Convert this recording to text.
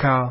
Car